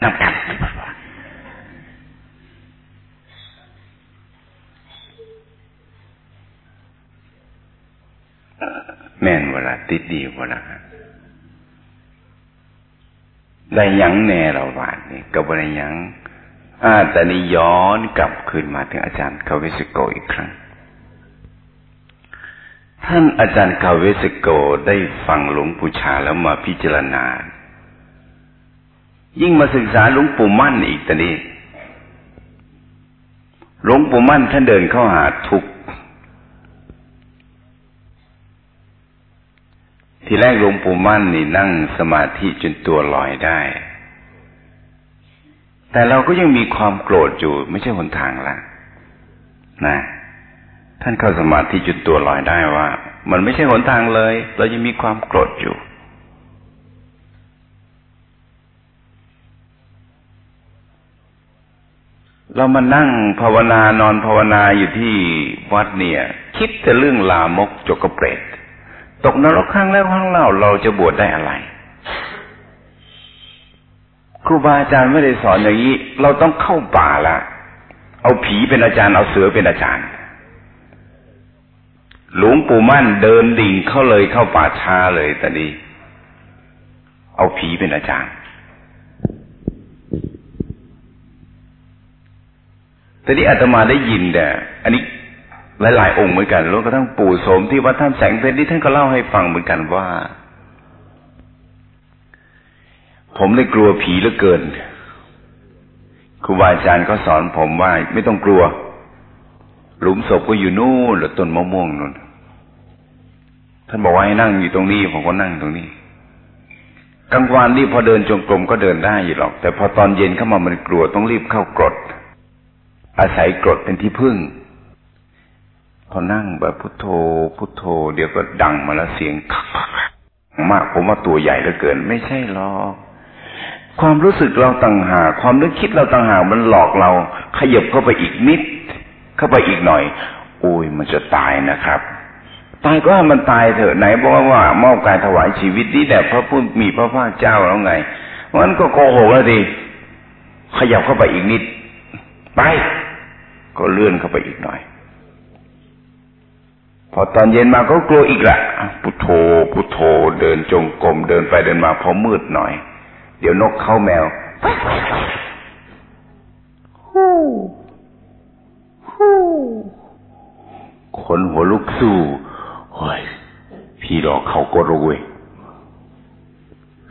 แม่นเวลาติดดีเวลาได้ยังแน่เราบาดนี่ก็บ่ได้ยังอาแต่นี้ย้อนกลับคืนมาถึงอาจารย์คาเวสโกอีกครั้ง ท่านอาจารย์คาเวสโกได้ฟังหลวงปู่ชาแล้วมาพิจารณา ยิ่งมาศึกษาหลวงปู่มั่นอีกตอนนี้หลวงปู่มั่นท่านเดินเข้าหาทุกทีแรกหลวงปู่มั่นนี่นั่งสมาธิจนตัวลอยได้ แต่เราก็ยังมีความโกรธอยู่ ไม่ใช่หนทางละนะ ท่านเข้าสมาธิจนตัวลอยได้ว่า มันไม่ใช่หนทางเลย เรายังมีความโกรธอยู่ เรามานั่งภาวนานอนภาวนาอยู่ที่วัดเนี่ย คิดแต่เรื่องลามกจกเปรตตกนรกครั้งแล้วครั้งเล่าเราจะบวชได้อะไร ครูบาอาจารย์ไม่ได้สอนอย่างนี้ เราต้องเข้าป่าละเอาผีเป็นอาจารย์เอาเสือเป็นอาจารย์ หลวงปู่มั่นเดินดิ่งเข้าเลยเข้าป่าช้าเลยตอนนี้เอาผีเป็นอาจารย์ แต่นี้อาตมาได้ยินแต่อันนี้หลายๆองค์เหมือนกันแล้วก็ทั้งปู่โสมที่วัดท่านแสงเพชรนี่ท่านก็เล่าให้ฟังเหมือนกันว่า ผมได้กลัวผีเหลือเกินครูบาอาจารย์ก็สอนผมว่าไม่ต้องกลัว หลุมศพก็อยู่นู่นหรือต้นมะม่วงนู่นท่านบอกว่าให้นั่งอยู่ตรงนี้ผมก็นั่งตรงนี้กลางวันนี่พอเดินจงกรมก็เดินได้อยู่หรอก แต่พอตอนเย็นเข้ามามันกลัวต้องรีบเข้ากรด อาศัยกรดเป็นที่พึ่ง พอนั่งแบบพุทโธพุทโธ เดี๋ยวก็ดังมาแล้วเสียงมากผมว่าตัวใหญ่เหลือเกิน ไม่ใช่หรอกความรู้สึกเราต่างหากความนึกคิดเราต่างหากมันหลอกเรา ขยับเข้าไปอีกนิด เข้าไปอีกหน่อย โอ้ยมันจะตายนะครับตายก็ให้มันตายเถอะไหนบอกว่ามอบกายถวายชีวิตนี่แต่พระพุทธมีพระภาคเจ้าแล้วไงมันก็โกหกแล้วดิขยับเข้าไปอีกนิด ไป ก็เลื่อนเข้าไปอีกหน่อย พอตอนเย็นมาก็กลัวอีกละพุทโธพุทโธเดินจงกรมเดินไปเดินมาพอมืดหน่อย เดี๋ยวนกเข้าแมวฮู้ฮู้คนหัวลุกสู้โอ้ยพี่รอเข้ากดเลย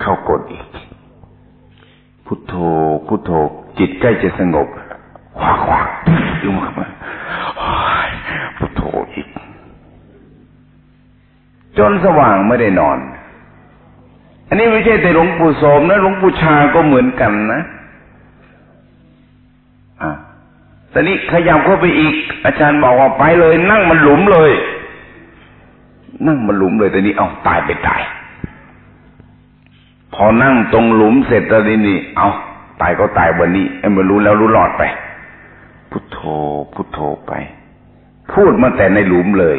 เข้ากดอีกพุทโธพุทโธจิตใกล้จะสงบคว้าคว้า ยุ่งมาพุทโธอีก จนสว่างไม่ได้นอน อันนี้ไม่ใช่แต่หลวงปู่โสมนะหลวงปู่ชาก็เหมือนกันนะอะตอนนี้ขยับเข้าไปอีก อาจารย์บอกว่าไปเลย นั่งมันหลุมเลย นั่งมันหลุมเลยต่นี้เอาตายไปตาย พอนั่งตรงหลุมเสร็จตอนนี้นี่เอาตายก็ตายวันนี้ไอ้มันรู้แล้วรู้หลอดไป พุทโธพุทโธไป พูดมาแต่ในหลุมเลย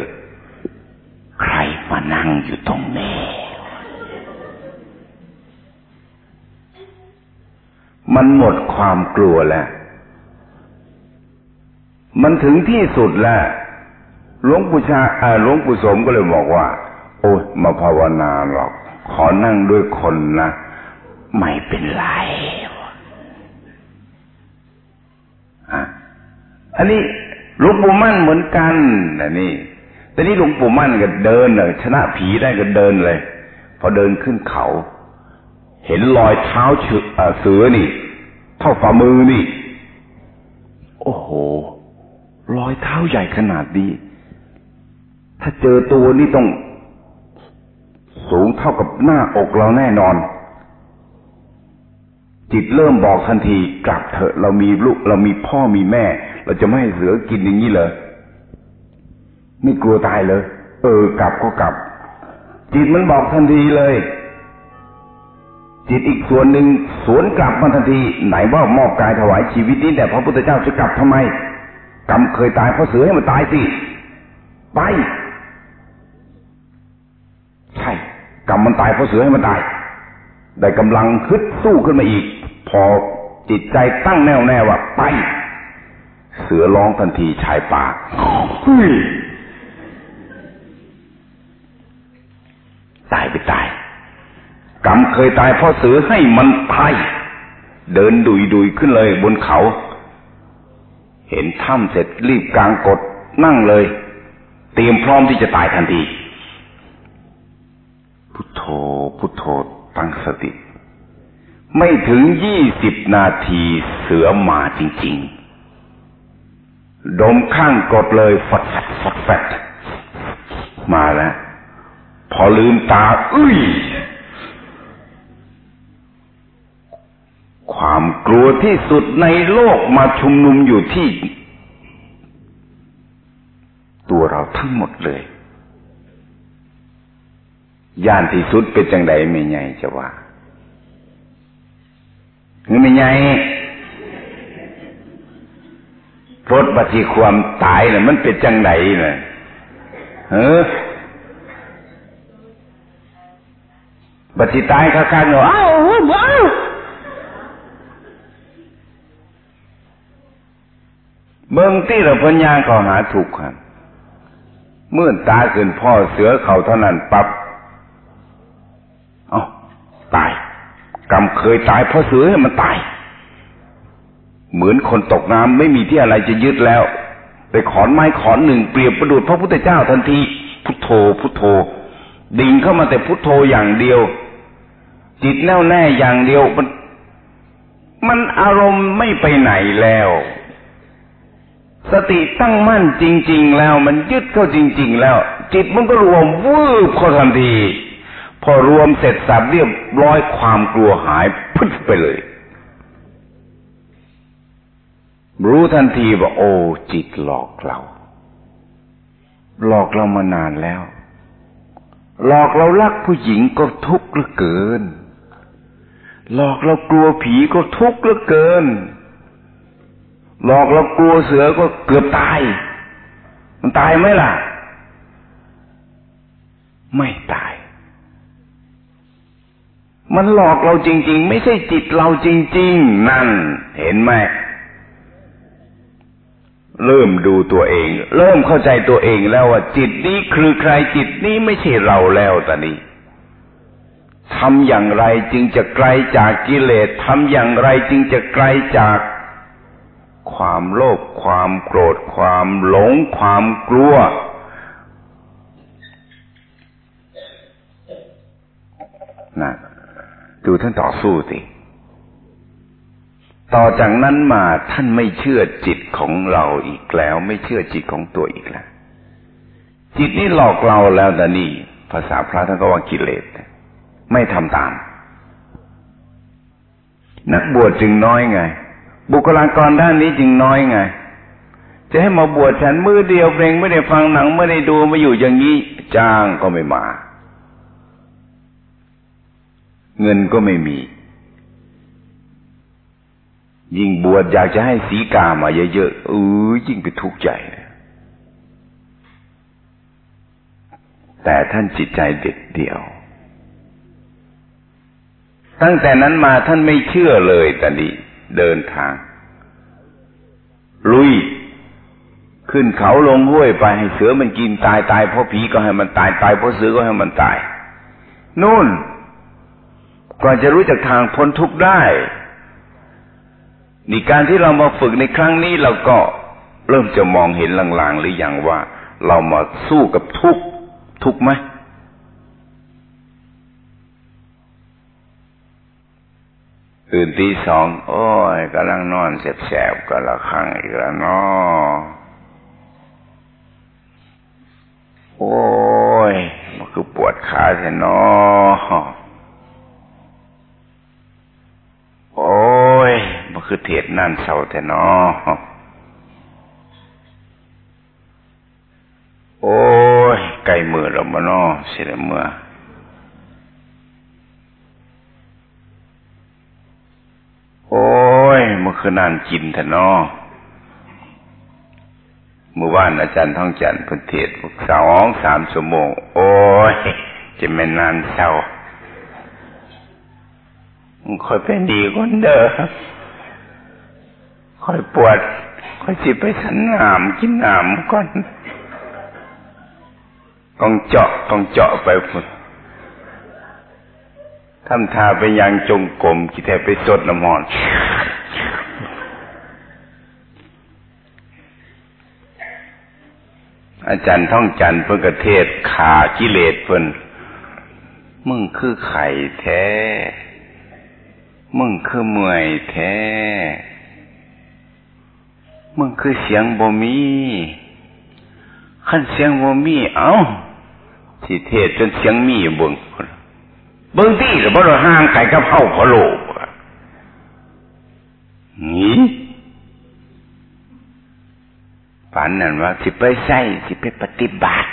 ใครมานั่งอยู่ตรงนี้ มันหมดความกลัวแล้ว มันถึงที่สุดแล้วหลวงปู่ชาหลวงปู่สมก็เลยบอกว่า โอ้ยมาภาวนาหรอก ขอนั่งด้วยคนนะ ไม่เป็นไร อันนี้หลวงปู่มั่นเหมือนกันนะนี่แต่นี่หลวงปู่มั่นก็เดินเลยชนะผีได้ก็เดินเลย พอเดินขึ้นเขา เห็นรอยเท้าเสือนี่ เท่าฝ่ามือนี่ โอ้โหรอยเท้าใหญ่ขนาดนี้ถ้าเจอตัวนี่ต้อง สูงเท่ากับหน้าอกเราแน่นอน จิตเริ่มบอกทันทีกลับเถอะเรามีลูกเรามีพ่อมีแม่ เราจะไม่ให้เสือกินอย่างนี้เลยไม่กลัวตายเลยเออกลับก็กลับ จิตมันบอกทันทีเลย จิตอีกส่วนหนึ่งสวนกลับมาทันที ไหนว่ามอบกายถวายชีวิตนี้แต่พระพุทธเจ้าจะกลับทำไมกรรมเคยตายเพราะเสือให้มันตายสิไปใช่กรรมมันตายเพราะเสือให้มันตาย ได้กำลังฮึดสู้ขึ้นมาอีก พอจิตใจตั้งแน่วแน่ว่าไป เสือร้องทันทีชายป่าเฮ้ยตายไปตายกรรมเคยตายเพราะเสือให้มันตายเดินดุยดุยขึ้นเลยบนเขา เห็นถ้ำเสร็จรีบกลางกดนั่งเลย เตรียมพร้อมที่จะตายทันที พุทโธพุทโธตั้งสติ ไม่ถึงยี่สิบนาทีเสือมาจริง ๆ ดมข้างกดเลยฟัดฟัดฟัดฟัดมาแล้วพอลืมตาอุ้ยความกลัวที่สุดในโลกมาชุมนุมอยู่ที่ ตัวเราทั้งหมดเลย ย่านที่สุดเป็นจังใดไม่ไงจะว่าหรือไม่ไง รถบัติความตายน่ะมันเป็นจังใดน่ะเออบัติตายข้างๆเนาะอ้าวอ้าวเมืองที่เราพัญญาเขาหาถูกครับเมื่อตาขึ้นพ่อเสือเขาเท่านั้นปับ๊บเอาตายกรรมเคยตายเพราะเสือมันตาย เหมือนคนตกน้ำไม่มีที่อะไรจะยึดแล้ว ไปขอนไม้ขอนหนึ่งเปรียบประดุดพระพุทธเจ้าทันที พุทโธ พุทโธ ดิ่งเข้ามาแต่พุทโธอย่างเดียว จิตแน่วแน่อย่างเดียวมันมันอารมณ์ไม่ไปไหนแล้ว สติตั้งมั่นจริง ๆ แล้ว มันยึดเข้าจริง ๆ แล้ว จิตมันก็รวมวืบเข้าทันที พอรวมเสร็จสับเรียบร้อยความกลัวหายพึ่งไปเลย รู้ทันทีว่าโอ้จิตหลอกเรา หลอกเรามานานแล้ว หลอกเรารักผู้หญิงก็ทุกข์เหลือเกิน หลอกเรากลัวผีก็ทุกข์เหลือเกิน หลอกเรากลัวเสือก็เกือบตาย มันตายไหมล่ะ ไม่ตาย มันหลอกเราจริง ๆ ไม่ใช่จิตเราจริง ๆ นั่น เห็นไหม เริ่มดูตัวเอง เริ่มเข้าใจตัวเองแล้วว่าจิตนี้คือใครจิตนี้ไม่ใช่เราแล้วตอนนี้ทำอย่างไรจึงจะไกลจากกิเลสทำอย่างไรจึงจะไกลจาก ความโลภความโกรธ ความหลง ความกลัว นะดูท่านต่อสู้สิ ต่อจากนั้นมาท่านไม่เชื่อจิตของเราอีกแล้ว ไม่เชื่อจิตของตัวอีกแล้ว จิตนี้หลอกเราแล้วนะนี่ภาษาพระท่านก็ว่ากิเลสไม่ทำตาม นักบวชจึงน้อยไง บุคลากรด้านนี้จึงน้อยไง จะให้มาบวชฉันมือเดียวเพลงไม่ได้ฟังหนังไม่ได้ดูมาอยู่อย่างนี้จ้างก็ไม่มา เงินก็ไม่มี ยิ่งบวชอยากจะให้สีกามาเยอะๆเออยิ่งไปทุกข์ใจ แต่ท่านจิตใจเด็ดเดี่ยว ตั้งแต่นั้นมาท่านไม่เชื่อเลยตอนนี้เดินทาง ลุย ขึ้นเขาลงห้วยไปให้เสือมันกินตายตายเพราะผีก็ให้มันตายตายเพราะเสือก็ให้มันตายนู่นก่อนจะรู้จักทางพ้นทุกข์ได้ นี่การที่เรามาฝึกในครั้งนี้เราก็เริ่มจะมองเห็นลางๆหรืออยังว่า เรามาสู้กับทุกทุกไหมตื่นตีสอง โอ้ยกำลังนอนแสบๆก็ละครั้งอีกแล้วเนาะโอ้ย มันคือปวดขาแท้เนาะโอ้ คือเทียดนั่นเศร้าแท้เนาะโอ้ยใกล้มือแล้วมานาะเสียเมื่อมื่อคืนนานกินแต่นอเมื่อวานอาจารย์ท่องจันทร์พันเทศสองสามชั่วโมง โอ้ยจะไม่นานเศร้ามันค่อยเป็นดีคนเด้อ ค่อยปวดค่อยสิไปสันหนามกินหนามก่อนกองเจาะกองเจาะไปพุ่นทำทาไปยังจงกรมคิแทไปสดน้ำมอนอาจารย์ท่องจันเพื่อกระเทศขากิเลสเพิ่นมึงคือไข่แท้ มึงคือเมื่อยแท้ มึงคือเสียงบ่มีขั้นเสียงบ่มีเอ้าจีเทศจนเสียงมีเบิ่งเบิ่งที่หรือบ่เราห่างไก่กับเฮาพอโลกนี่ฝันนั่นว่าสิไปใส่สิไปปฏิบัติ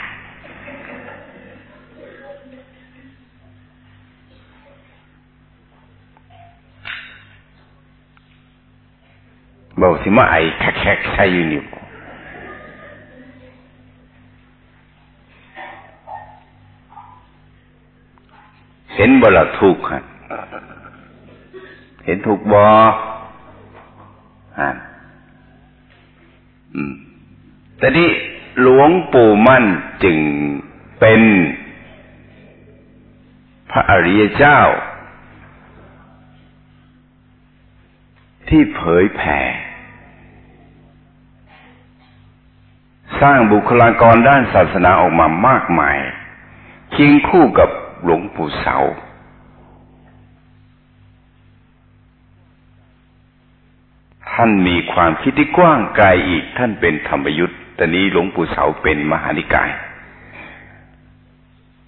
บอกสิมาไอ้แคกๆใส่อยู่นี่เห็นบ่ละทุกข์เห็นทุกข์บ่ฮะอืมแต่นี้หลวงปู่มั่นจึงเป็นพระอริยเจ้า ที่เผยแผ่ สร้างบุคลากรด้านศาสนาออกมามากมายเคียงคู่กับหลวงปู่เสา ท่านมีความคิดที่กว้างไกลอีกท่านเป็นธรรมยุทธ์ตอนนี้หลวงปู่เสาเป็นมหานิกาย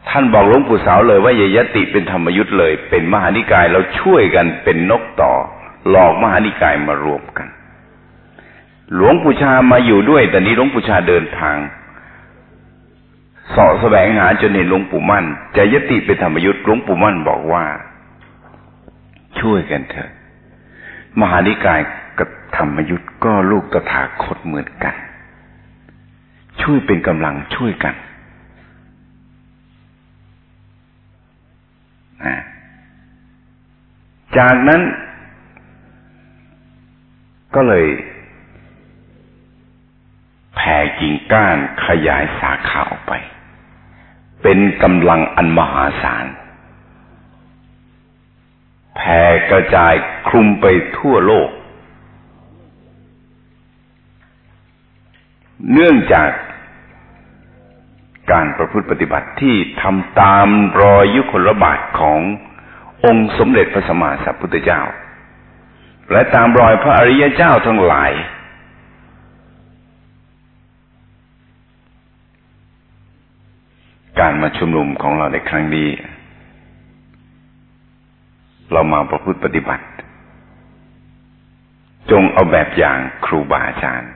ท่านบอกหลวงปู่เสาเลยว่าอย่ายติเป็นธรรมยุทธ์เลย เป็นมหานิกายเราช่วยกันเป็นนกต่อ หลอกมหานิกายมารวมกัน หลวงปู่ชามาอยู่ด้วย แต่นี้หลวงปู่ชาเดินทางสาะแสวงหาจนเห็นหลวงปู่มั่นจะยติเป็นธรรมยุทธ์หลวงปู่มั่นบอกว่า ช่วยกันเถอะ มหานิกายกับธรรมยุทธ์ก็ลูกตถาคตเหมือนกัน ช่วยเป็นกำลังช่วยกันจากนั้นก็เลย แผ่กิ่งก้านขยายสาขาออกไป เป็นกำลังอันมหาศาลแผ่กระจายคลุมไปทั่วโลก เนื่องจากการประพฤติปฏิบัติที่ทำตามรอยยุคลบาทขององค์สมเด็จพระสัมมาสัมพุทธเจ้า และตามรอยพระอริยเจ้าทั้งหลาย การมาชุมนุมของเราในครั้งนี้ เรามาประพฤติปฏิบัติ จงเอาแบบอย่างครูบาอาจารย์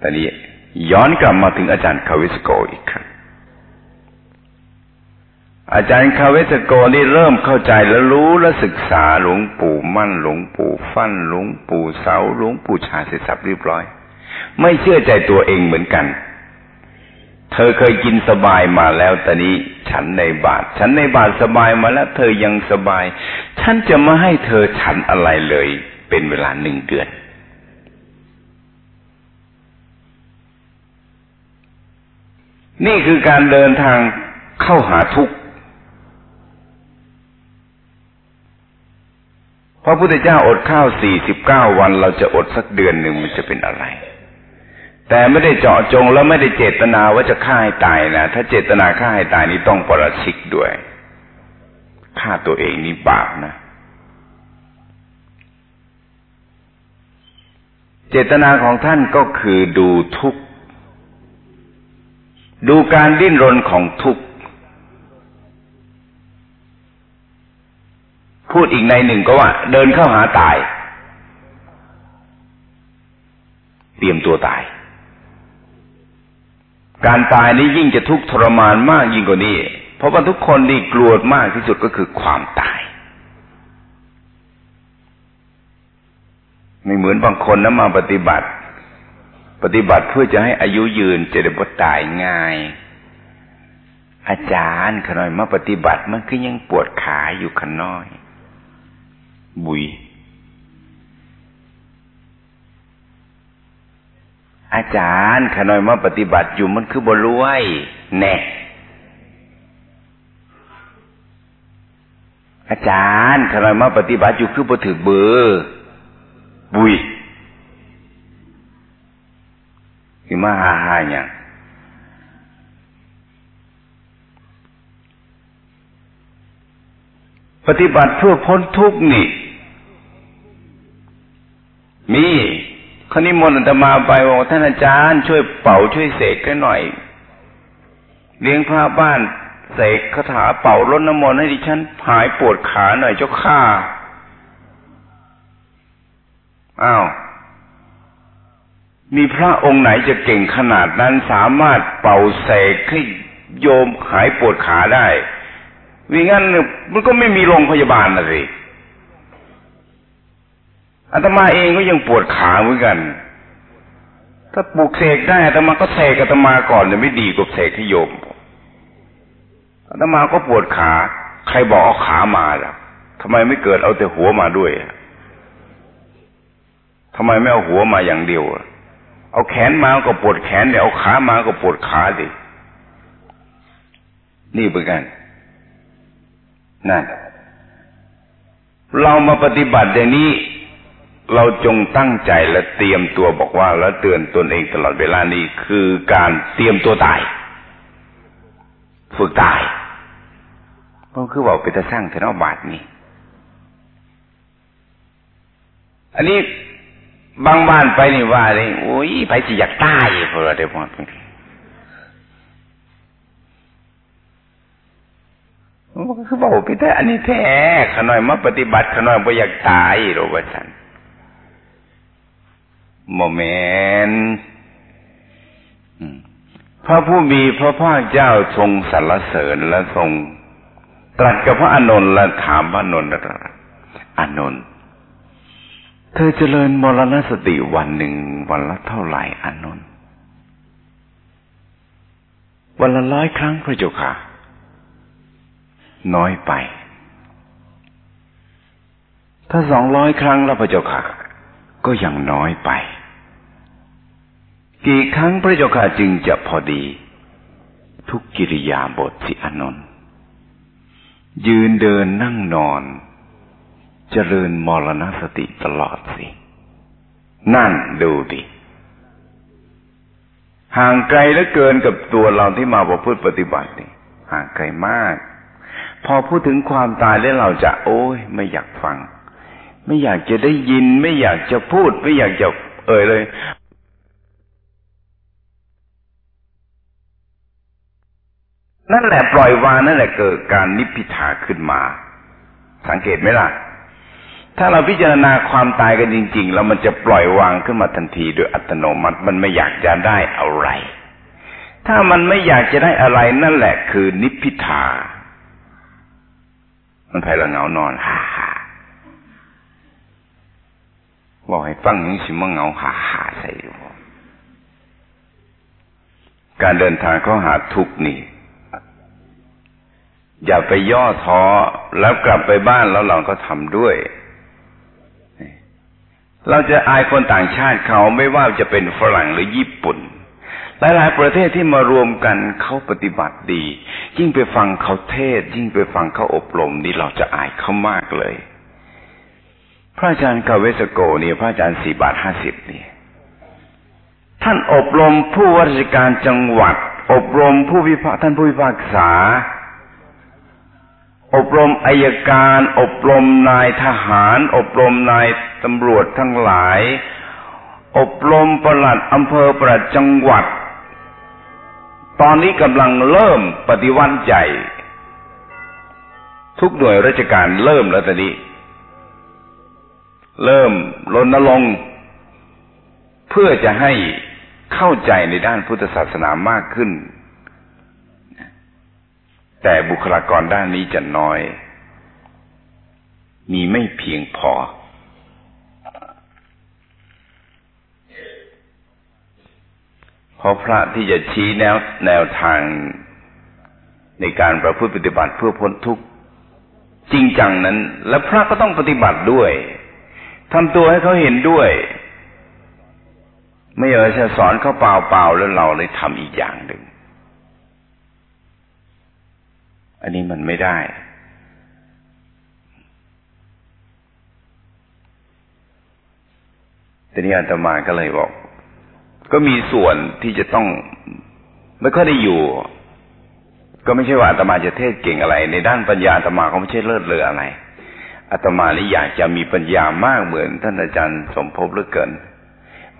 ตอนนี้ย้อนกลับมาถึงอาจารย์คาวิสโกอีกครั้งอาจารย์คาเวสโกนี่เริ่มเข้าใจและรู้และศึกษาหลวงปู่มั่นหลวงปู่ฟั่นหลวงปู่เสาหลวงปู่ชาเสร็จสับเรียบร้อย ไม่เชื่อใจตัวเองเหมือนกัน เธอเคยกินสบายมาแล้วตอนนี้ฉันในบาทฉันในบาทสบายมาแล้ว เธอยังสบาย ฉันจะมาให้เธอฉันอะไรเลย เป็นเวลาหนึ่งเดือนนี่คือการเดินทางเข้าหาทุกข์พระพุทธเจ้าอดข้าวสี่สิบเก้าวันเราจะอดสักเดือนหนึ่งมันจะเป็นอะไร แต่ไม่ได้เจาะจงแล้วไม่ได้เจตนาว่าจะฆ่าให้ตายนะถ้าเจตนาฆ่าให้ตายนี่ต้องปรชิกด้วยฆ่าตัวเองนี่บาปนะ เจตนาของท่านก็คือดูทุกข์ดูการดิ้นรนของทุกข์พูดอีกในหนึ่งก็ว่า เดินเข้าหาตาย เตรียมตัวตาย การตายนี้ยิ่งจะทุกข์ทรมานมากยิ่งกว่านี้ เพราะว่าทุกคนนี่กลัวมากที่สุดก็คือความตาย ไม่เหมือนบางคนนะมาปฏิบัติ ปฏิบัติเพื่อจะให้อายุยืนจะได้บ่ตายง่าย อาจารย์ขน้อยมาปฏิบัติมันก็ยังปวดขาอยู่ขน้อย บุย อาจารย์ขน้อยมาปฏิบัติอยู่มันคือบรวยแน่อาจารย์ขน้อยมาปฏิบัติอยู่คือบ่ถือเบอร์บุยสิมาหาหาอย่างปฏิบัติเพื่อพ้นทุกข์นี่ มี คนิมนต์อาตมาไปบอกท่านอาจารย์ช่วยเป่าช่วยเสกกันหน่อย เลี้ยงพระบ้านเสกคาถาเป่าลดน้ำมนต์ให้ดิฉันหายปวดขาหน่อยเจ้าข้าอ้าวมีพระองค์ไหนจะเก่งขนาดนั้นสามารถเป่าเสกให้โยมหายปวดขาได้วิงั้นมันก็ไม่มีโรงพยาบาลนะสิ อาตมาเองก็ยังปวดขาเหมือนกัน ถ้าปลูกเสกได้อาตมาก็เสกอาตมาก่อนเนี่ยไม่ดีกว่าเสกที่โยมอาตมาก็ปวดขา ใครบอกเอาขามาล่ะทำไมไม่เกิดเอาแต่หัวมาด้วยทำไมไม่เอาหัวมาอย่างเดียวเอาแขนมาก็ปวดแขนเดี๋ยวเอาขามาก็ปวดขาดินี่เป็นกันนั่นเรามาปฏิบัติอย่างนี้ เราจงตั้งใจและเตรียมตัวบอกว่าแล้วเตือนตนเองตลอดเวลานี้คือการเตรียมตัวตาย ฝึกตายก็คือว่าไปจะสร้างเทนอบาทนี้อันนี้บางบ้านไปนี่ว่าเลยโอ้ยไปสิอยากตายเพราะอะไรเดี๋ยวพอคือบอกพี่แท้อันนี้แท้ขน่อยมาปฏิบัติขน่อยบ่อยากตายหรอกว่าฉัน โมเมนพระผู้มีพระภาคเจ้าทรงสรรเสริญและทรง ตรัสกับพระอานนท์และถามพระอานนท์อานนท์เธอเจริญมรณสติวันหนึ่งวันละเท่าไหร่อานนท์วันละร้อยครั้งพระเจ้าค่ะ น้อยไป ถ้าสองร้อยครั้งแล้วพระเจ้าค่ะ ก็ยังน้อยไป กี่ครั้งพระเจ้าค่ะจึงจะพอดี ทุกกิริยาบทสิอนนท์ยืนเดินนั่งนอนเจริญมรณสติตลอดสิ นั่นดูดิ ห่างไกลเหลือเกินกับตัวเราที่มาประพฤติปฏิบัตินี่ห่างไกลมาก พอพูดถึงความตายแล้วเราจะโอ้ยไม่อยากฟัง ไม่อยากจะได้ยินไม่อยากจะพูดไม่อยากจะเอ่ยเลยนั่นแหละปล่อยวางนั่นแหละเกิดการนิพพิทาขึ้นมา สังเกตไหมล่ะ ถ้าเราพิจารณาความตายกันจริง ๆ แล้วมันจะปล่อยวางขึ้นมาทันทีโดยอัตโนมัติมันไม่อยากจะได้อะไร ถ้ามันไม่อยากจะได้อะไรนั่นแหละคือนิพพิทา มันไผละเหงานอนฮ่า ฮ่าบอกให้ฟังนี้สิมาเหงาฮ่าฮ่าใส่ดูการเดินทางเข้าหาทุกนี่ อย่าไปย่อท้อแล้วกลับไปบ้านแล้วเราก็ทำด้วย เราจะอายคนต่างชาติเขาไม่ว่าจะเป็นฝรั่งหรือญี่ปุ่นหลายๆประเทศที่มารวมกันเขาปฏิบัติดี ยิ่งไปฟังเขาเทศ ยิ่งไปฟังเขาอบรมนี่เราจะอายเขามากเลย ระอาจารย์กาเวสโกนี่พระอาจารย์สี่บาทห้าสิบนี่ท่านอบรมผู้ว่าราชการจังหวัด อบรมผู้วิพากท่านผู้วิพากษา อบรมอายการ อบรมนายทหาร อบรมนายตำรวจทั้งหลาย อบรมประหลัดอำเภอประหลัดจังหวัด ตอนนี้กำลังเริ่มปฏิวัติใหญ่ทุกหน่วยราชการเริ่มแล้วตอนนี้ เริ่มรณรงค์เพื่อจะให้เข้าใจในด้านพุทธศาสนามากขึ้น แต่บุคลากรด้านนี้จะน้อย มีไม่เพียงพอ เพราะพระที่จะชี้แนวแนวทางในการประพฤติปฏิบัติเพื่อพ้นทุกข์จริงจังนั้น และพระก็ต้องปฏิบัติด้วย ทำตัวให้เขาเห็นด้วย ไม่เออจะสอนเขาเปล่าๆแล้วเราเลยทำอีกอย่างหนึ่ง อันนี้มันไม่ได้ทีนี้อาตมาก็เลยบอก ก็มีส่วนที่จะต้อง ไม่ค่อยได้อยู่ ก็ไม่ใช่ว่าอาตมาจะเทศเก่งอะไร ในด้านปัญญาอาตมาก็ไม่ใช่เลิศเลออะไร อาตมานี่อยากจะมีปัญญามากเหมือนท่านอาจารย์สมภพเหลือเกิน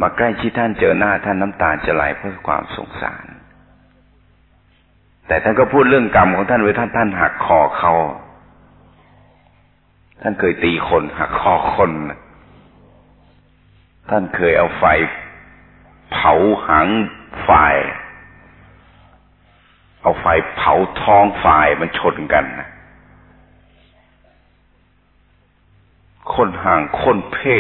มาใกล้ชิดท่านเจอหน้าท่านน้ำตาจะไหลเพราะความสงสาร แต่ท่านก็พูดเรื่องกรรมของท่านไว้ท่านท่านหักคอเขาท่านเคยตีคนหักคอคน ท่านเคยเอาไฟเผาหางฝ่าย เอาไฟเผาท้องฝ่ายมันชนกันนะ คนห่างคนเพ่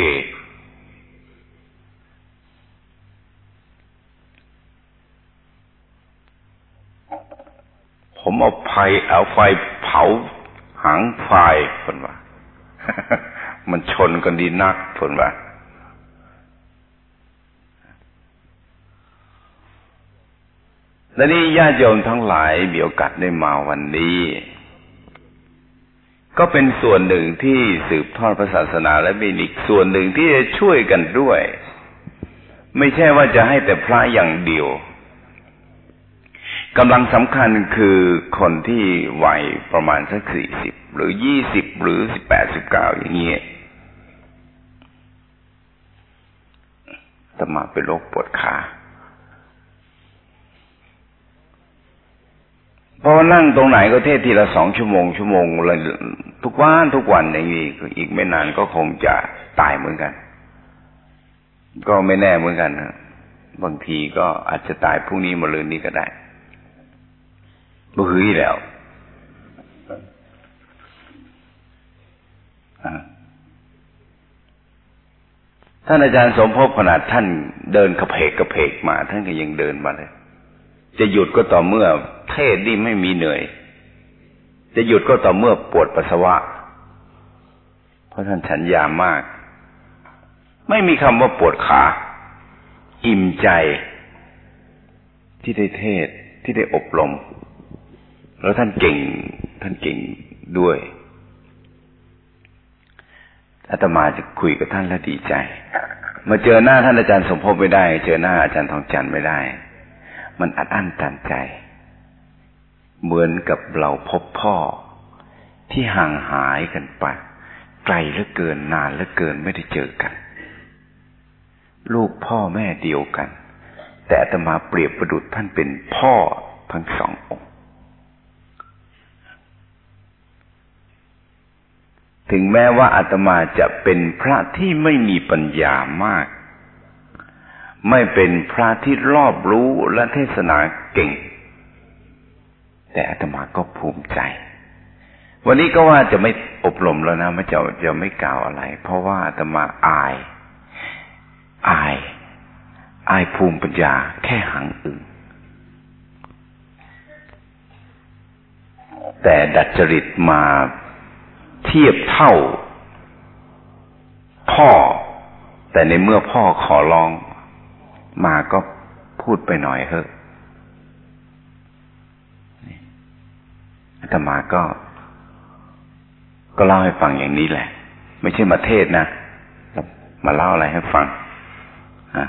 ผมเอาไฟเอาไฟเผาหางไฟผลว่า มันชนกันดีนักผลว่าและนี่ญาติโยมทั้งหลายมีโอกาสได้มาวันนี้ ก็เป็นส่วนหนึ่งที่สืบทอดพระศาสนาและเป็นอีกส่วนหนึ่งที่จะช่วยกันด้วย ไม่ใช่ว่าจะให้แต่พระอย่างเดียวกำลังสำคัญคือคนที่วัยประมาณสักสี่สิบหรือยี่สิบหรือสิบแปดสิบเก้าอย่างเงี้ยจะมาเป็นโรคปวดขา พอนั่งตรงไหนก็เทศทีละสองชั่วโมงชั่วโมงเลยทุกวันทุกวันอย่างนี้อีกไม่นานก็คงจะตายเหมือนกัน ก็ไม่แน่เหมือนกันนะบางทีก็อาจจะตายพรุ่งนี้มะรืนนี้ก็ได้บุหือแล้วท่านอาจารย์สมภพขนาดท่านเดินกระเพกกระเพกมา ท่านก็ยังเดินมาเลย จะหยุดก็ต่อเมื่อเทศนี่ไม่มีเหนื่อย จะหยุดก็ต่อเมื่อปวดปัสสาวะ เพราะท่านฉันยามาก ไม่มีคำว่าปวดขา อิ่มใจ ที่ได้เทศที่ได้อบรม แล้วท่านเก่ง ท่านเก่งด้วยอาตมาจะคุยกับท่านแล้วดีใจ มาเจอหน้าท่านอาจารย์สมภพไม่ได้ เจอหน้าอาจารย์ทองจันทร์ไม่ได้ มันอัดอั้นตันใจ เหมือนกับเราพบพ่อ ที่ห่างหายกันไปไกลเหลือเกินนานเหลือเกินไม่ได้เจอกัน ลูกพ่อแม่เดียวกัน แต่อาตมาเปรียบประดุษท่านเป็นพ่อทั้งสององค์ ถึงแม้ว่าอาตมาจะเป็นพระที่ไม่มีปัญญามาก ไม่เป็นพระที่รอบรู้และเทศนาเก่ง แต่อาตมาก็ภูมิใจ วันนี้ก็ว่าจะไม่อบรมแล้วนะไม่จะจะไม่กล่าวอะไร เพราะว่าอาตมาอาย อาย อายภูมิปัญญาแค่หังอึงแต่ดัดจริตมาเทียบเท่า พ่อ แต่ในเมื่อพ่อขอร้อง มาก็พูดไปหน่อยเถอะอาตมาก็ ก็เล่าให้ฟังอย่างนี้แหละ ไม่ใช่มาเทศนะมาเล่าอะไรให้ฟังฮะ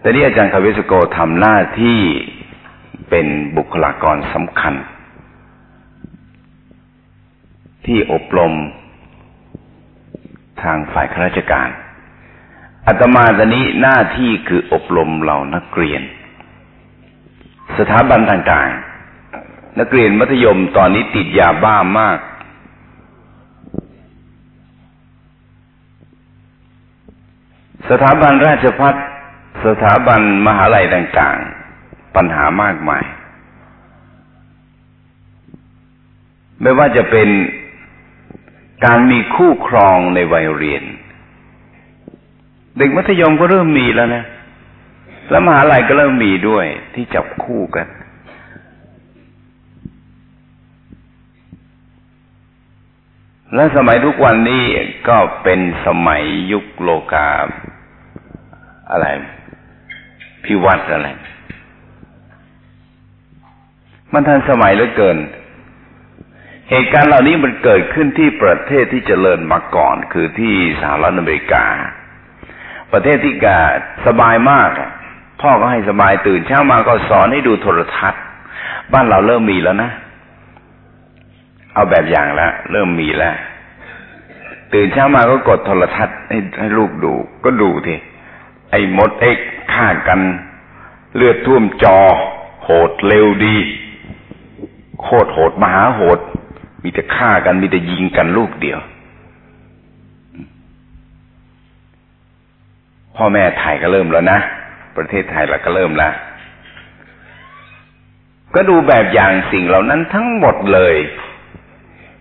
แต่นี่อาจารย์คาวิสโกทำหน้าที่เป็นบุคลากรสำคัญ ที่อบรมทางฝ่ายข้าราชการ อาตมาตอนนี้หน้าที่คืออบรมเรานักเรียน สถาบันต่างๆ นักเรียนมัธยมตอนนี้ติดยาบ้ามาก สถาบันราชพัฒสถาบันมหาลัยต่างๆ ปัญหามากมาย ไม่ว่าจะเป็นการมีคู่ครองในวัยเรียน เด็กมัธยมก็เริ่มมีแล้วนะแล้วมหาลัยก็เริ่มมีด้วยที่จับคู่กัน และสมัยทุกวันนี้ก็เป็นสมัยยุคโลกาอะไร พิวัตรอะไร มันทันสมัยเหลือเกิน เหตุการณ์เหล่านี้มันเกิดขึ้นที่ประเทศที่เจริญมาก่อน คือที่สหรัฐอเมริกา ประเทศที่กาสบายมากพ่อก็ให้สบายตื่นเช้ามาก็สอนให้ดูโทรทัศน์ บ้านเราเริ่มมีแล้วนะ เอาแบบอย่างล้วเริ่มมีแล้วตื่นเช้ามาก็กดโทรทัศน์ให้ให้ลูกดู ก็ดูทีไอ้มดเอ็กฆ่ากัน เลือดท่วมจอ โหดเร็วดี โคตรโหดมหาโหด มีแต่ฆ่ากันมีแต่ยิงกันลูกเดียว พ่อแม่ไทยก็เริ่มแล้วนะ ประเทศไทยเราก็เริ่มแล้วก็ดูแบบอย่างสิ่งเหล่านั้นทั้งหมดเลย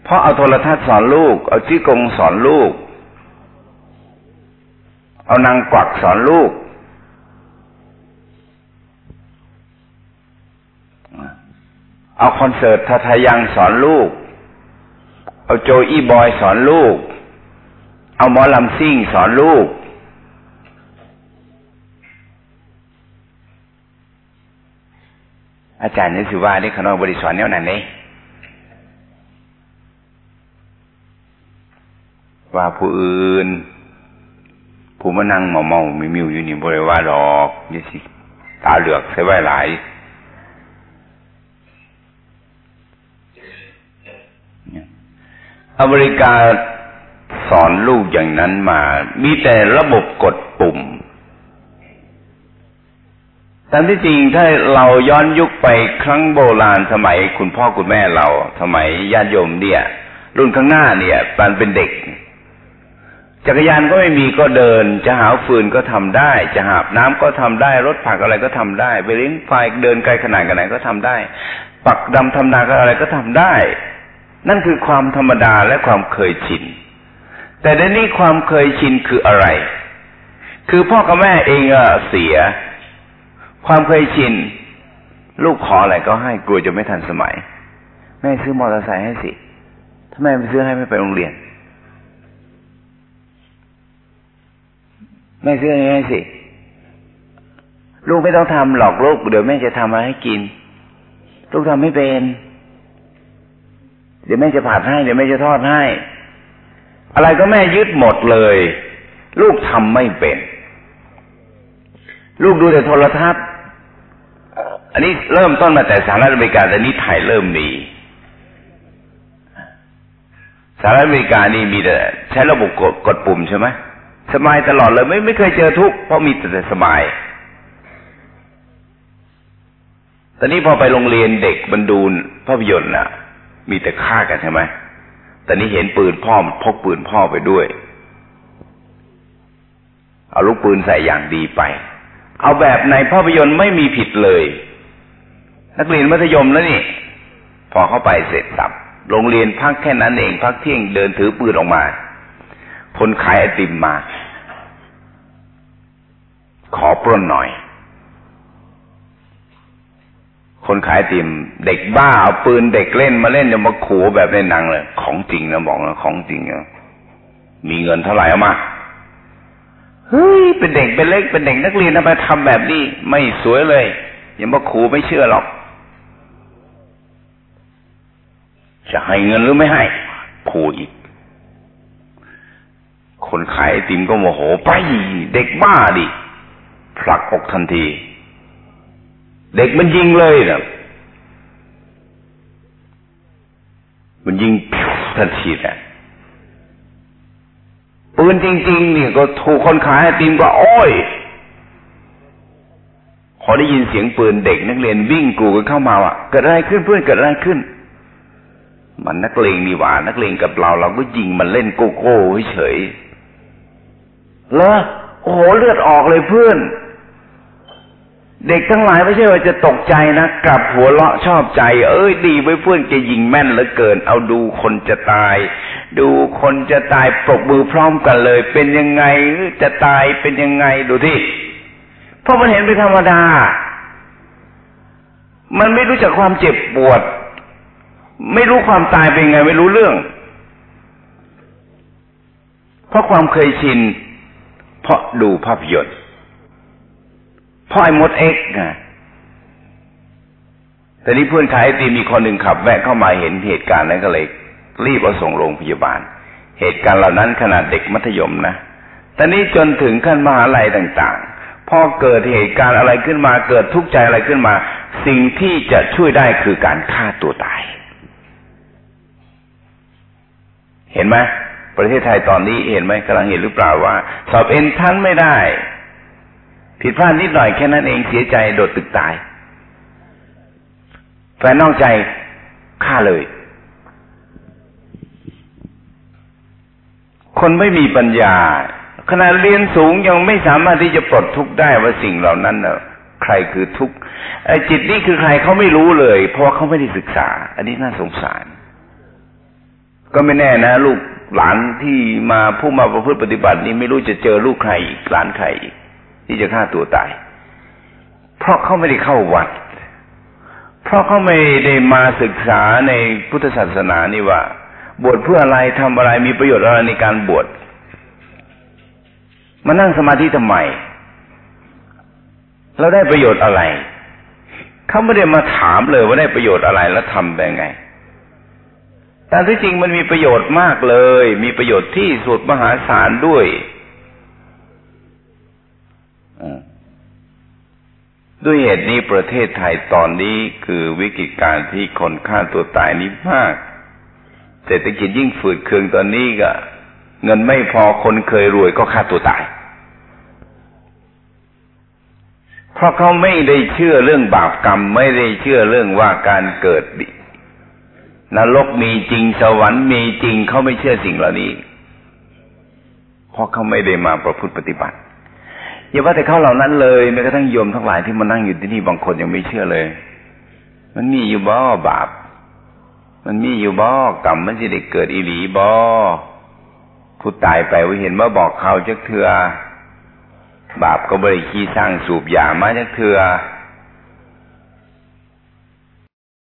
เพราะเอาโทรทัศน์สอนลูก เอาจี้กงสอนลูก เอานางกวักสอนลูก เอาคอนเสิร์ตทาทายังสอนลูก เอาโจอี้บอยสอนลูก เอาหมอลำซิ่งสอนลูก อาจารย์นี่สิว่านี่ขนมบริสอนแนวนั้นเองว่าผู้อื่น ผู้มานั่งเมาเมามีมิวอยู่นี่บริว่าหรอกนี่สิตาเหลือกใช้ไว้หลายอเมริกาสอนลูกอย่างนั้นมา มีแต่ระบบกดปุ่ม แต่ที่จริงถ้าเราย้อนยุคไปครั้งโบราณสมัยคุณพ่อคุณแม่เราสมัยญาติโยมเนี่ย รุ่นข้างหน้าเนี่ยตอนเป็นเด็ก จักรยานก็ไม่มีก็เดิน จะหาฟืนก็ทำได้ จะหาบน้ำก็ทำได้รถผักอะไรก็ทำได้ไปเลี้ยงไฟเดินไกลขนาดไหนก็ทำได้ ปักดำทำนาก็อะไรก็ทำได้ นั่นคือความธรรมดาและความเคยชิน แต่ในนี้ความเคยชินคืออะไร คือพ่อกับแม่เองอเสีย ความเคยชิน ลูกขออะไรก็ให้กลัวจะไม่ทันสมัย แม่ซื้อมอเตอร์ไซค์ให้สิทำไมไม่ซื้อให้ไม่ไปโรงเรียน แม่ซื้อให้สิ ลูกไม่ต้องทำหลอกลูกเดี๋ยวแม่จะทำมาให้กิน ลูกทำไม่เป็น เดี๋ยวแม่จะผัดให้ เดี๋ยวแม่จะทอดให้ อะไรก็แม่ยึดหมดเลย ลูกทำไม่เป็น ลูกดูแต่โทรทัศน์ อันนี้เริ่มต้นมาแต่สหรัฐอเมริกาแต่นี้ไทยเริ่มมีสหรัฐอเมริกานี่มีแต่ใช้ระบบกดกดปุ่มใช่ไหมสบายตลอดเลยไม่ไม่เคยเจอทุกข์เพราะมีแต่สบายตอนนี้พอไปโรงเรียนเด็กบรรดูภาพยนตร์น่ะ มีแต่ฆ่ากันใช่ไหมแต่นี้เห็นปืนพ่อพกปืนพ่อไปด้วย เอาลูกปืนใส่อย่างดีไป เอาแบบในภาพยนตร์ไม่มีผิดเลย นักเรียนมัธยมแล้วนี่ พอเข้าไปเสร็จสับโรงเรียนพักแค่นั้นเองพักเที่ยงเดินถือปืนออกมา คนขายไอติมมา ขอปล้นหน่อย คนขายไอติมเด็กบ้าเอาปืนเด็กเล่นมาเล่นจะมาขู่แบบในหนังเลย ของจริงนะบอกนะของจริงนะมีเงินเท่าไหร่เอามาเฮ้ยเป็นเด็กเป็นเล็กเป็นเด็กนักเรียนทำไมทำแบบนี้ ไม่สวยเลย อย่ามาขู่ไม่เชื่อหรอก จะให้เงินหรือไม่ให้ขู่อีก คนขายไอติมก็โมโหไปเด็กบ้าดิผลักอกทันที เด็กมันยิงเลยนะมันยิงทันทีแหละปืนจริงๆนี่ก็ถูกคนขายไอติมก็โอ้ยพอได้ยินเสียงปืนเด็กนักเรียนวิ่งกูกันเข้ามาอะเกิดอะไรขึ้นเพื่อนเกิดอะไรขึ้น มันนักเลงนี่หว่านักเลงกับเราเราก็ยิงมันเล่นโกโก้เฉยเหรอโอ้โหเลือดออกเลยเพื่อน เด็กทั้งหลายไม่ใช่ว่าจะตกใจนะกลับหัวเราะชอบใจ เอ้ยดีไว้เพื่อนจะยิงแม่นเหลือเกิน เอาดูคนจะตาย ดูคนจะตายปรบมือพร้อมกันเลย เป็นยังไงจะตายเป็นยังไงดูที่เพราะมันเห็นเป็นธรรมดา มันไม่รู้จักความเจ็บปวด ไม่รู้ความตายเป็นไงไม่รู้เรื่อง เพราะความเคยชิน เพราะดูภาพยนตร์พ่อไอ้มดเอ็กซ์ไงแต่นี้เพื่อนขายไอติมมีคนหนึ่งขับ แวะเข้ามาเห็นเหตุการณ์นั้นก็เลย รีบเอาส่งโรงพยาบาล เหตุการณ์เหล่านั้นขนาดเด็กมัธยมนะตอนนี้จนถึงขั้นมหาลัยต่างๆ พอเกิดเหตุการณ์อะไรขึ้นมา เกิดทุกข์ใจอะไรขึ้นมา สิ่งที่จะช่วยได้คือการฆ่าตัวตาย เห็นไหมประเทศไทยตอนนี้เห็นไหมกำลังเห็นหรือเปล่าว่า สอบเอ็นทันไม่ได้ ผิดพลาดนิดหน่อยแค่นั้นเองเสียใจโดดตึกตายแฟนนอกใจฆ่าเลย คนไม่มีปัญญาขณะเรียนสูงยังไม่สามารถที่จะปลดทุกข์ได้ว่าสิ่งเหล่านั้นน่ะใครคือทุกข์จิตนี่คือใครเขาไม่รู้เลย เพราะเขาไม่ได้ศึกษา อันนี้น่าสงสาร ก็ไม่แน่นะ ลูกหลานที่มาผู้มาประพฤติปฏิบัตินี้ไม่รู้จะเจอลูกใครอีกหลานใครอีกที่จะฆ่าตัวตาย เพราะเขาไม่ได้เข้าวัด เพราะเขาไม่ได้มาศึกษาในพุทธศาสนานี่ว่า บวชเพื่ออะไรทำอะไรมีประโยชน์อะไรในการบวชมานั่งสมาธิทำไมเราได้ประโยชน์อะไร เขาไม่ได้มาถามเลยว่าได้ประโยชน์อะไรแล้วทำไปไง แต่ที่จริงมันมีประโยชน์มากเลย มีประโยชน์ที่สุดมหาศาลด้วยด้วยเหตุนี้ประเทศไทยตอนนี้คือวิกฤตการที่คนฆ่าตัวตายนี้มาก เศรษฐกิจยิ่งฝืดเคืองตอนนี้ก็ เงินไม่พอคนเคยรวยก็ฆ่าตัวตาย เพราะเขาไม่ได้เชื่อเรื่องบาปกรรม ไม่ได้เชื่อเรื่องว่าการเกิด นรกมีจริงสวรรค์มีจริงเขาไม่เชื่อสิ่งเหล่านี้ เพราะเขาไม่ได้มาประพฤติปฏิบัติอย่าว่าแต่เขาเหล่านั้นเลยแม้กระทั่งโยมทั้งหลายที่มานั่งอยู่ที่นี่บางคนยังไม่เชื่อเลย มันมีอยู่บ่บาป มันมีอยู่บ่กรรมมันจะได้เกิดอีหลีบ่ผู้ตายไปว่าเห็นว่าบอกเขาจักเถื่อบาปก็บริขี้สร้างสูบยามาจักเถื่อ